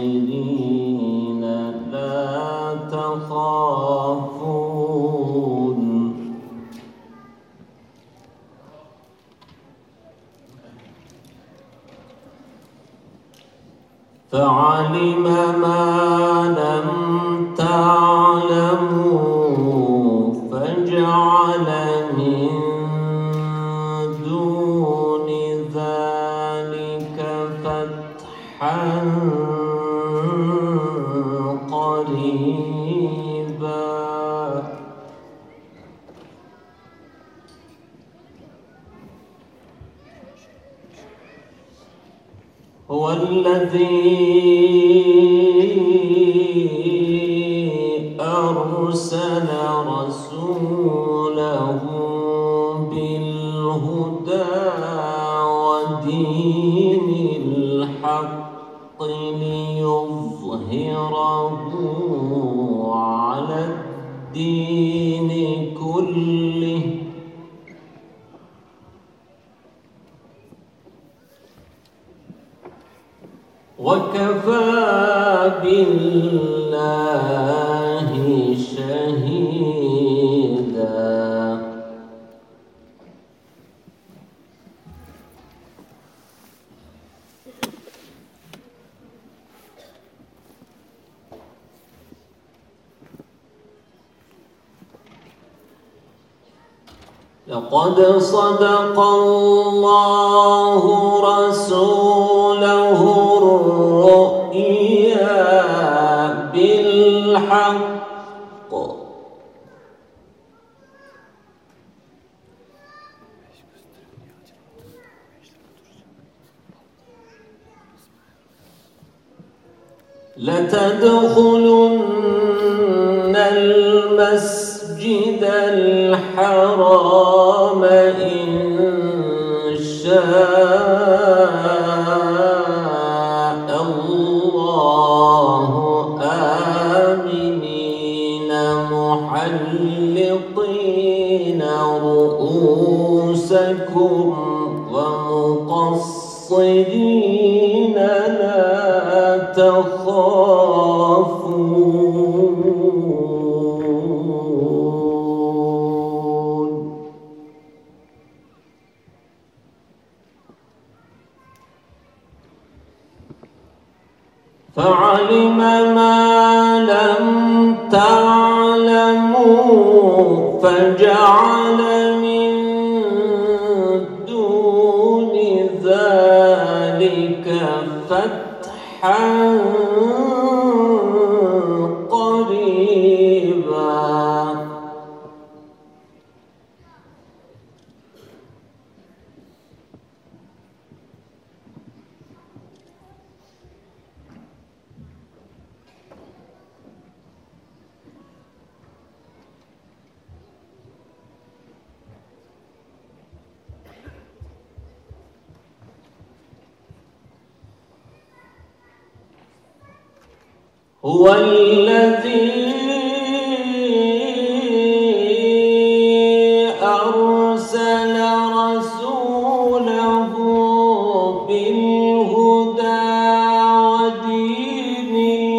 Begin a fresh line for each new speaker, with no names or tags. خاسرين لا تخافون فعلم ما لم تعلموا فجعل من دون ذلك فتحا هو الذي أرسل رسوله بالهدى ودين الحق ليظهره على الدين كله وكفى بالله شهيدا لقد صدق الله رسوله الرؤيا بالحق لتدخلن المسجد الحرام رؤوسكم لا تخافون فعلم ما لم فجعل من دون ذلك فتحا هو الذي